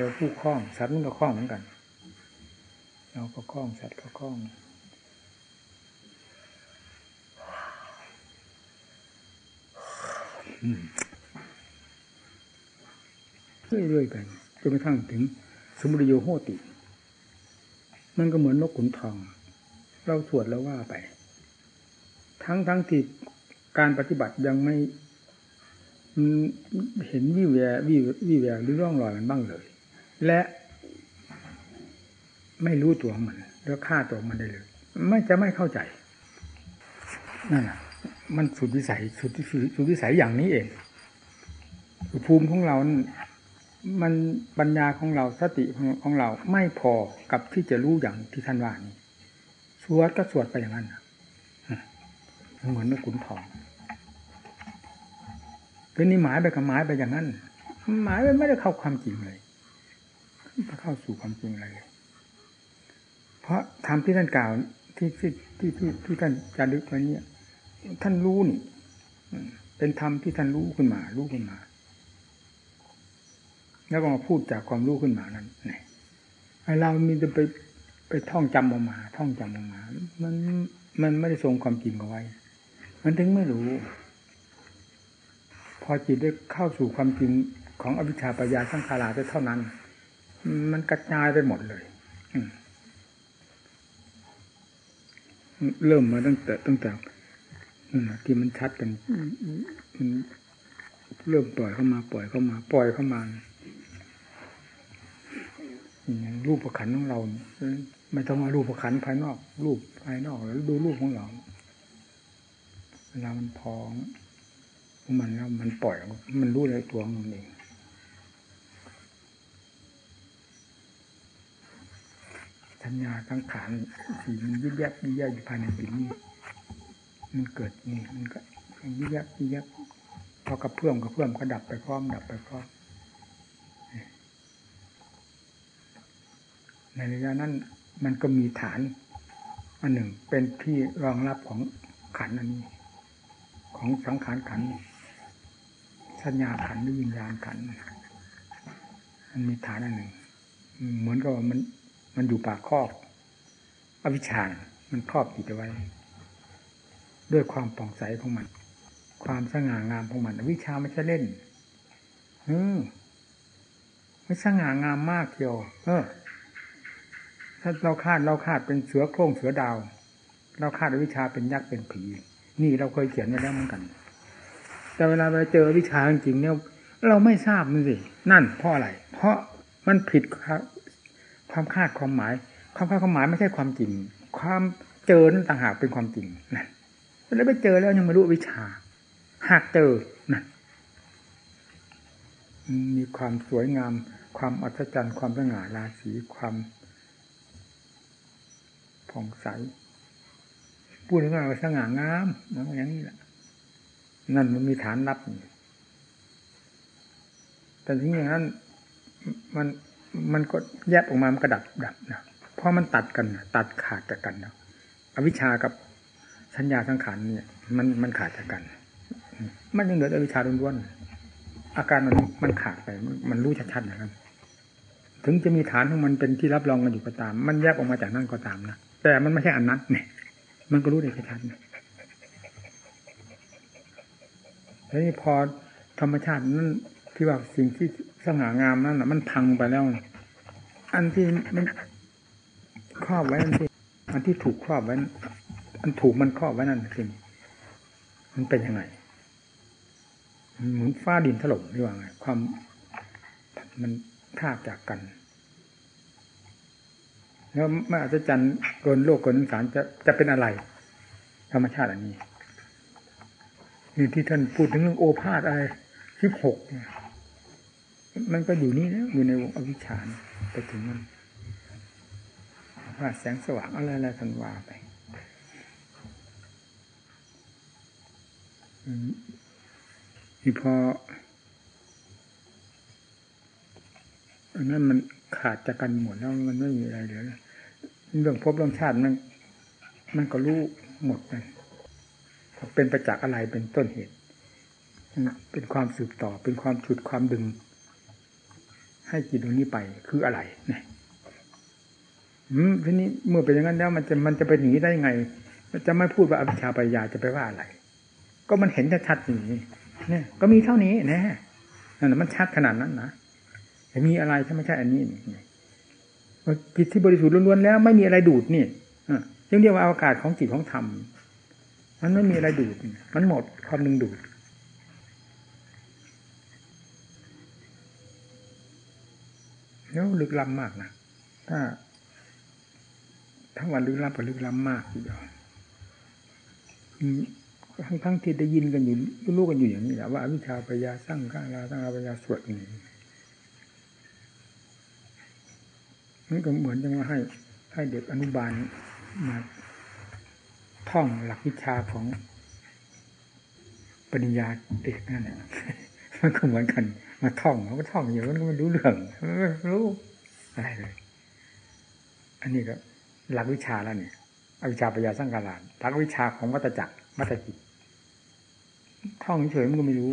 เราผู้คล้อง สัตว์มันก็คล้องเหมือนกัน เราก็คล้องสัตว์ก็คล้องเรื่อยๆไปจนกระทั่งถึง สมุทโยโหติ มันก็เหมือนนกขุนทอง เราสวดแล้วว่าไป ทั้งทั้งที่การปฏิบัติยังไม่เห็นวิแววิวิแวหรือร่องรอยมันบ้างเลย และไม่รู้ตัวมันแล้วฆ่าตัวมันได้เลย ไม่จะไม่เข้าใจนั่นแหะมันสุดวิสัยสุดสุดวิสัยอย่างนี้เองภูมิของเรา มันปัญญาของเราสติของเราไม่พอกับที่จะรู้อย่างที่ท่านว่านี้สวดก็สวดไปอย่างนั้นเหมือนนกขุนทองทีนี้หมายไปกับหมายไปอย่างนั้นหมายไปไม่ได้เข้าความจริงเลย ไม่เข้าสู่ความจริงอะไรเลย เพราะธรรมที่ท่านกล่าวที่ที่ที่ที่ที่ท่านจารึกไว้นี้ท่านรู้นี่เป็นธรรมที่ท่านรู้ขึ้นมา รู้ขึ้นมา แล้วก็มาพูดจากความรู้ขึ้นมานั้นนี่เรามีแต่ไปไปท่องจำออกมา ท่องจำออกมา มันมันไม่ได้ทรงความจริงเอาไว้ มันถึงไม่รู้ พอจิตได้เข้าสู่ความจริงของอวิชชาปัญญาสังขาราได้เท่านั้น มันกระจายไปหมดเลยเริ่มมาตั้งแต่ตั้งแต่ที่มันชัดกันมันเริ่มปล่อยเข้ามาปล่อยเข้ามา ปล่อยเข้ามาอย่างรูปประคันของเราไม่ต้องมารูปประคันภายนอก รูปภายนอกแล้วดูรูปของเราเวลามันพองมันแล้วมันปล่อย มันรู้ในตัวมันเอง สัญญาทั้งขานสีมันยึดยับยึดยับอยู่ภายในจิตนี้มันเกิดนี่มันก็ยึดยับยึดยับพอกับเพื่อมกับเพื่อมก็ดับไปพร้อมดับไปพร้อมในระยะนั้นมันก็มีฐานอันหนึ่งเป็นที่รองรับของขันอันนี้ ของสังขารขันสัญญาขันหรือวิญญาณขันมันมีฐานอันหนึ่ง เหมือนกับมัน มันอยู่ปากครอบอวิชชา มันครอบจิตไว้ ด้วยความป่องใสของมัน ความสง่างามของมัน อวิชชาไม่ใช่เล่นเออไม่สง่างามมากเดียว เออ ถ้าเราคาดเราคาดเป็นเสือโคร่งเสือดาว เราคาดอวิชชาเป็นยักษ์เป็นผี นี่เราเคยเขียนไว้แล้วเหมือนกัน แต่เวลาไปเจอวิชาจริงเนี่ยเราไม่ทราบมันสิ นั่นเพราะอะไร เพราะมันผิด ความคาดความหมาย ความคาดความหมายไม่ใช่ความจริง ความเจอนั่นต่างหากเป็นความจริงนั่นแล้วไปเจอแล้วยังไม่รู้วิชา หากเจอนั่นมีความสวยงาม ความอัศจรรย์ความสง่าราศีความผ่องใสพูดถึงว่าสง่างามอย่างนี้แหละนั่นมันมีฐานรับแต่ทีนี้นั้น มัน มันก็แยบออกมามันกระดับดับนะเพราะมันตัดกันตัดขาดจากกันนะอวิชากับสัญญาสังขารเนี่ย มันมันขาดจากกัน มันยังเหลืออวิชาล้วนๆอาการมันมันขาดไปมันรู้ชัดๆนะครับถึงจะมีฐานของมันเป็นที่รับรองกันอยู่ก็ตาม มันแยกออกมาจากนั่นก็ตามนะแต่มันไม่ใช่อันนั้นเนี่ย มันก็รู้ได้ชัดๆนะแล้วนี่พอธรรมชาตินั้นที่ว่าสิ่งที่ ง่างามนั่นน่ะมันพังไปแล้วอันที่มันครอบไว้อันที่อันที่ถูกครอบไว้ อันถูกมันครอบไว้นั่นสิมันเป็นยังไงเหมือนฟ้าดินถล่มหรือว่าไงความมันทาบจากกัน แล้วมาอัศจรรย์เกินโลกเกินสารจะจะเป็นอะไร ธรรมชาติอันนี้นี่ที่ท่านพูดถึงเรื่องโอภาษอะไรสิบหกเนี่ย มันก็อยู่นี่นะอยู่ในวงอวิชชาไปถึงมันว่าแสงสว่างอะไรอะไรทันว่าไปนี่พออันนั้นมันขาดจากกันหมดแล้วมันไม่มีอะไรเหลือเรื่องพบเรื่องชาติมันมันก็รู้หมดเลยเป็นประจักษ์อะไรเป็นต้นเหตุ เป็นความสืบต่อเป็นความฉุดความดึง ให้จิตตรงนี้ไปคืออะไรเนี่ยทีนี้เมื่อเป็นอย่างนั้นแล้วมันจะมันจะไปหนีได้ยังไงจะไม่พูดว่าอภิชาปัญญาจะไปว่าอะไร ก็มันเห็นชัดๆอย่างนี้เนี่ย ก็มีเท่านี้นะนั่นมันชัดขนาดนั้นนะแต่มีอะไรถ้าไม่ใช่อันนี้จิตที่บริสุทธิ์ล้วนๆแล้ว ไม่มีอะไรดูดนี่ยังเรียกว่าอากาศของจิตของธรรมมันไม่มีอะไรดูด มันหมดความดึงดูด แล้วลึกล้ำมากนะถ้าทั้งวันลึกล้ำกับลึกล้ำมากทีเดียวทั้งทั้งที่ได้ยินกันอยู่รู้กันอยู่อย่างนี้แหละว่าวิชาปัญญาสร้างข้างลาสร้างปัญญาสวดนี้นี่ก็เหมือนจะมาให้ให้เด็กอนุบาลมาท่องหลักวิชาของปริญญาเด็กนั่นแหละ มันก็เหมือนกัน มาท่องมันก็ท่องอยู่มันก็ไม่รู้เรื่องไม่รู้อะไรเลย อันนี้ก็หลักวิชาแล้วเนี่ยอวิชาปัญญาสร้างการานหลักวิชาของวัตจักรวัตจิตท่องเฉยมันก็ไม่รู้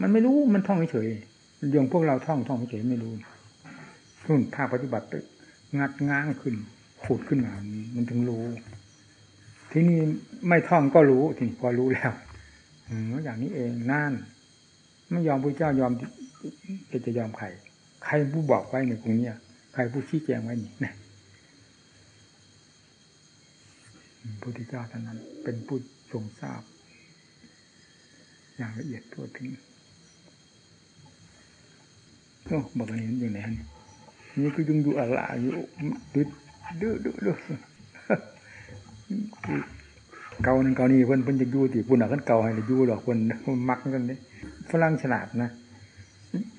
มันไม่รู้มันท่องเฉยอย่างพวกเราท่องท่องเฉยไม่รู้นุ่นภาคปฏิบัติงัดง้างขึ้นขูดขึ้นมามันถึงรู้ ที่นี่ไม่ท่องก็รู้ทีนี้พอรู้แล้วอืมอย่างนี้เองนั่น ไม่ยอมพระเจ้ายอมจะจะยอมใครใครผู้บอกไว้ในตรงนี้ใครผู้ชี้แจงไว้นี่นะพระพุทธเจ้าเท่านั้น เป็นผู้ทรงทราบ อย่างละเอียดทั่วถึงโอ้บอกอันนี้อยู่ไหนนี่ก็ยังดูอะไรอยู่ดื้อดื้อดื้อดื้อเก่านั่นเก่านี่เพิ่นเพิ่นจะยู่ติปุ่นอะเพิ่นเก่าให้ยู่หรอกเพิ่นมักกันนี่ ฝรั่งฉลาดนะ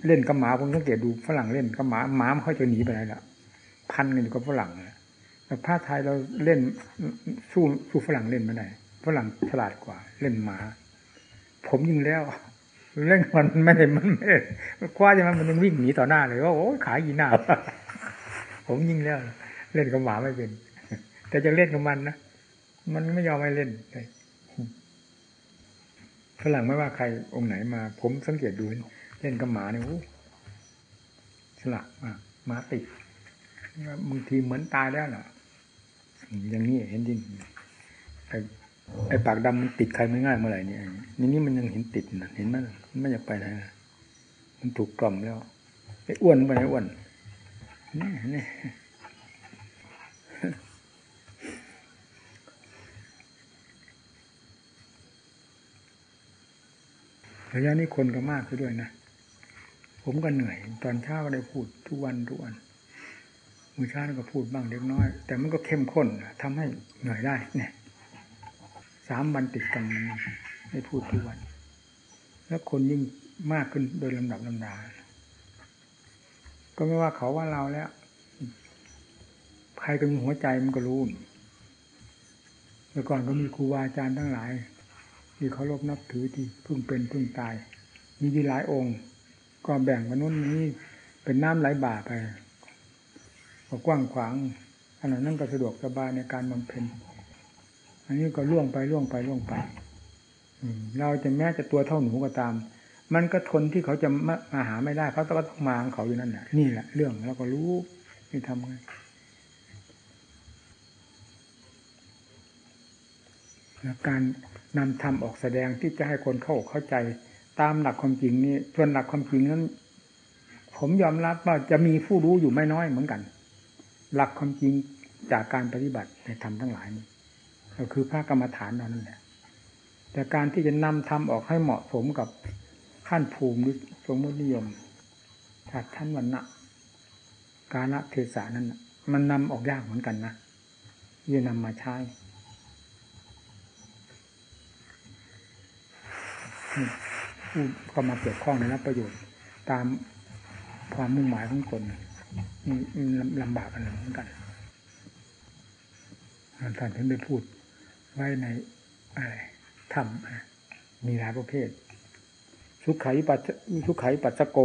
เล่นกับหมาผมสังเกตดูฝรั่งเล่นกับหมาหมาไม่ค่อยจะหนีไปไหนละพันกันอยู่กับฝรั่งแต่ผ้าไทยเราเล่นสู้สู้ฝรั่งเล่นไม่ได้ฝรั่งฉลาดกว่า เล่นหมา ผมยิงแล้วเล่นมันไม่ได้มันไม่คว้าจะมันมันยังวิ่งหนีต่อหน้าเลยว่าโอ้ขายีหน้าผมยิงแล้ว เล่นกับหมาไม่เป็น แต่จะเล่นกับมันนะมันไม่ยอมให้เล่น ฝรั่งไม่ว่าใครองค์ไหนมา ผมสังเกตดูเล่นกับหมาเนี่ยโอ้ฉลาดมากหมาติดบางทีเหมือนตายแล้วล่ะอย่างนี้เห็นจริไอ้ไอ้ปากดำมันติดใครไม่ง่ายเมื่อไหร่นี่นี่นี่มันยังเห็นติดนะเห็นไหมไม่อยากไปไหนมันถูกกล่อมแล้วไอ้อ้วนไปไหนอ้วนนี่นี่ ระยะนี้คนก็มากขึ้นด้วยนะ ผมก็เหนื่อย ตอนเช้าก็ได้พูดทุกวันทุกวันมือเช้าก็พูดบ้างเล็กน้อย แต่มันก็เข้มข้นทำให้เหนื่อยได้ เนี่ยสามวันติดกันได้พูดทุกวัน แล้วคนยิ่งมากขึ้นโดยลำดับลำดา ก็ไม่ว่าเขาว่าเราแล้ว ใครก็มีหัวใจมันก็รู้เมื่อก่อนก็มีครูบาอาจารย์ทั้งหลาย ที่เขารบนับถือที่พึ่งเป็นพึ่งตาย มีดีหลายองค์ ก็แบ่งมนุษย์นี้เป็นน้ำไหลบ่าไปก็กว้างขวางขณะนั้นก็สะดวกสบายในการบำเพ็ญอันนี้ก็ล่วงไปล่วงไปล่วงไปเราจะแม้จะตัวเท่าหนูก็ตาม มันก็ทนที่เขาจะมาหาไม่ได้เขาก็ต้องมาของเขาอยู่นั่นแหละนี่แหละเรื่องเราก็รู้นี่ทำไงการ นำธรรมออกแสดงที่จะให้คนเข้าเข้าใจ ตามหลักความจริงนี่ส่วนหลักความจริงนั้น ผมยอมรับว่าจะมีผู้รู้อยู่ไม่น้อยเหมือนกัน หลักความจริงจากการปฏิบัติในธรรมทั้งหลายนี้ก็คือพระกรรมฐานนั่นแหละแต่การที่จะนำธรรมออกให้เหมาะสมกับขั้นภูมิหรือสมมตินิยมถ้าท่านวันนะกาลเทศานั้นมันนำออกยากเหมือนกันนะที่จะนำมาใช้ ผู้เข้ามาเกี่ยวข้องในรับประโยชน์ ตามความมุ่งหมายของตนลำบากกันเหมือนกันท่านถึงได้พูดไว้ในอะไรธรรมมีหลายประเภท สุขัยปัจสุขัยปัจจโก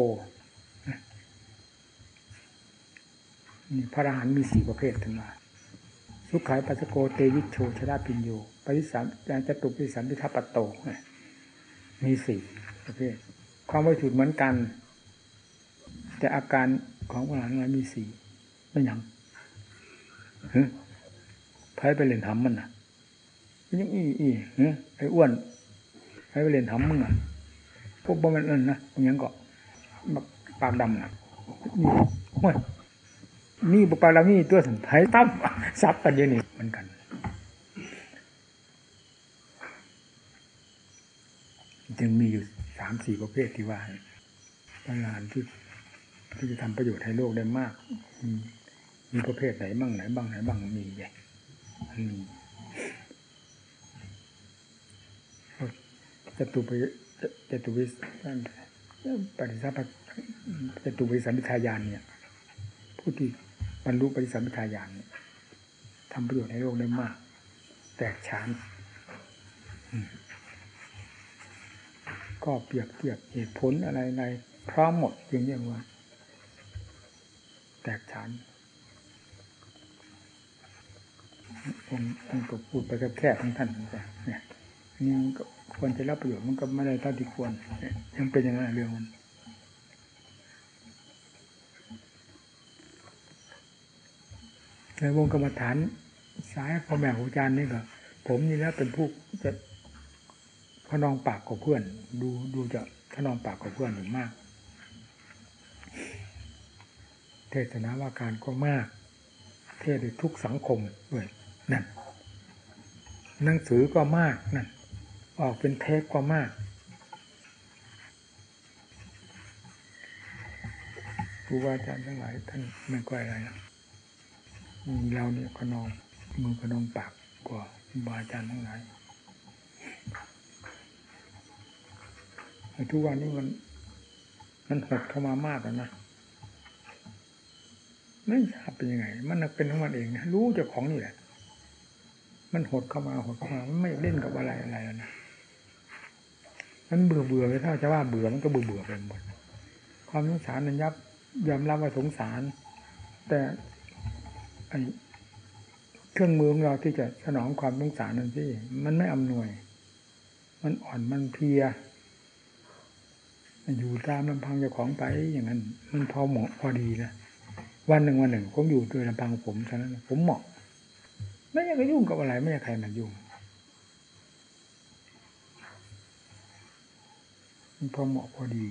นี่พระอรหันต์มีสี่ประเภทถึงมาสุขัยปัจจโกเตวิชโชชราปิญโยปริสัมยานจตุปิสัมพิทัปโต มีสี่ประเภทความบริสุทธิ์เหมือนกัน แต่อาการของพระอรหันต์นั้นมีสี่ไม่ยังฮึไพ่ไปเล่นทำมันน่ะยังอีอีฮึไอ้อ้วนไพ่ไปเล่นทำมึงอะพวกบ่มันนั่นนะยังก็ปากดำน่ะนี่ห้วยนี่ปากดำนี่ตัวถึงไพ่ตั้มซับกันเยอะนี่เหมือนกัน จึงมีอยู่สามสี่ประเภทที่ว่าพลังงานที่ที่จะทำประโยชน์ให้โลกได้มาก มีประเภทไหนบ้างไหนบ้างไหนบ้างมีไงมีจตุไปจตุวิปฏิสัมพจตุวิสัมพิทายานเนี่ย ผู้ที่บรรลุปฏิสัมพิทายานเนี่ยทำประโยชน์ให้โลกได้มาก แตกฉาน ก็เปรียบเทียบเหตุผลอะไรในพร้อมหมดจึงเรียกว่า แตกฉานผมผมก็พูดไปแค่ทั้งท่านเนี่ยนี่ก็ควรจะรับประโยชน์มันก็ไม่ได้เท่าที่ควรยังเป็นอย่างนั้นเรื่องมันในวงกรรมฐานสายพ่อแม่ครูอาจารย์นี่ก็ผมนี่แล้วเป็นผู้ ขนองปากกับเพื่อน ดูดูจะขนองปากกับเพื่อนอยู่มาก เทศนาว่าการก็มาก เทศในทุกสังคมด้วยนั่นหนังสือก็มากนั่นออกเป็นเทปก็มากครูบาอาจารย์ทั้งหลายท่านไม่ค่อยอะไรนะเราเนี่ยขนองมือขนองปากกว่าครูบาอาจารย์ทั้งหลาย ทุกวันนี้มันมันหดเข้ามามากแล้วนะไม่ทราบเป็นยังไง มันเป็นของมันเองนะรู้เจ้าของนี่แหละ มันหดเข้ามาหดเข้ามามันไม่เล่นกับอะไรอะไรแล้วนะมันเบื่อเบื่อไปถ้าจะว่าเบื่อมันก็เบื่อเบื่อไปหมดความสงสารนันยับยอมรับว่าสงสาร แต่ไอเครื่องมือของเราที่จะสนองความสงสารนั้นที่มันไม่อำนวย มันอ่อนมันเพีย อยู่ตามลำพังเจ้าของไปอย่างนั้น มันพอเหมาะพอดีนะวันหนึ่งวันหนึ่ง ผมอยู่โดยลำพังผมเท่านั้น ผมเหมาะ ไม่อยากจะยุ่งกับอะไร ไม่อยากใครมายุ่งมันพอเหมาะพอดี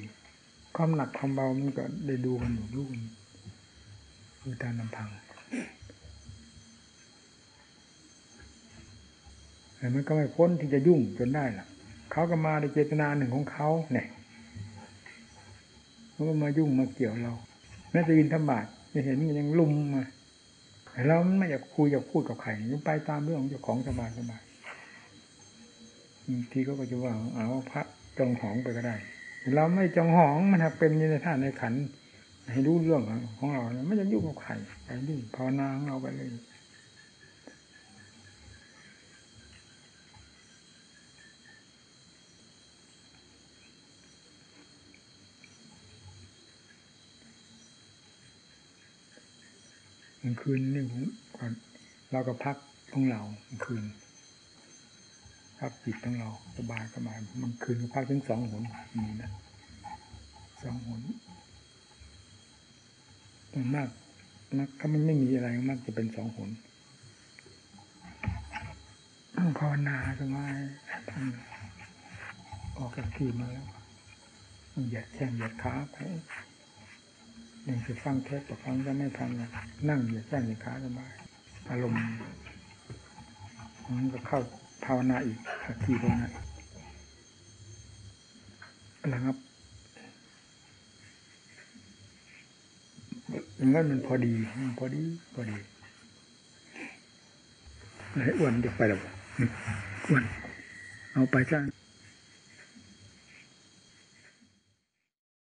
ความหนักความเบามันก็ได้ดูกันอยู่ลูกอยู่ตามลำพังแต่มันก็ไม่พ้นที่จะยุ่งจนได้ล่ะเขาก็มาในเจตนาหนึ่งของเขาเนี่ย เขาก็มายุ่งมาเกี่ยวเราแม้จะยินธรรมะจะเห็นมันยังลุ่มมาเราไม่อยากคุยอยากพูดกับใครไปตามเรื่องของเจ้าของสบายสบายทีก็จะว่าเอาพระจองหองไปก็ได้ เราไม่จองหองมันเป็นในท่าในขันให้รู้เรื่องของเราไม่อยากยุ่งกับใครไปดิภาวนาของเราไปเลย กลางคืนนี่ผมก่อนเราก็พักของเรากลางคืนพักจิตของเราสบายสบายมันคืนก็พักถึงสองหนมีนะสองหนส่วนมากนะถ้ามันไม่มีอะไรมากจะเป็นสองหนภาวนาสบายออกจากที่มาแล้วเหยียดแข้งเหยียดขาไป ยังจะฟังเทปแต่ฟังจะไม่ฟังนะนั่งอยู่แค่ในขาสบาย อารมณ์มันก็เข้าภาวนาอีกทีตรงนั้นระงับอย่างนั้นมันพอดี พอดี พอดีไหนอ้วนจะไปหรออ้วนเอาไปจ้า